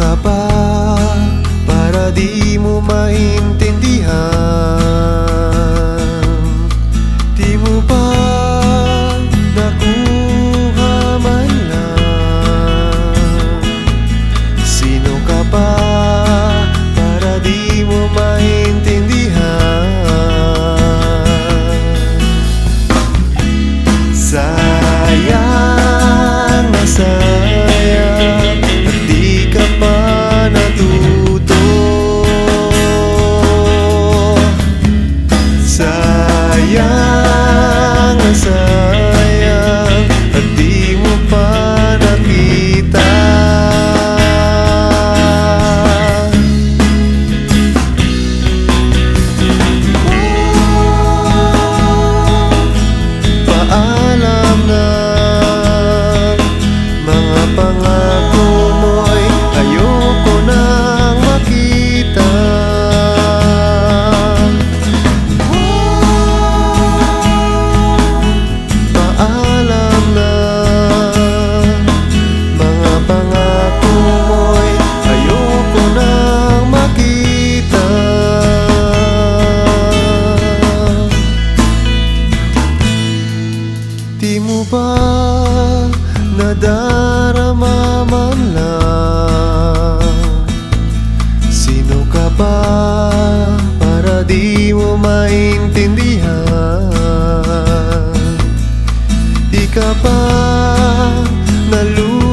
ka ba para di mo maintindihan? answer. ba nadarama man lang? Sino ka ba para di mo maintindihan? Di ka ba nalulungkot?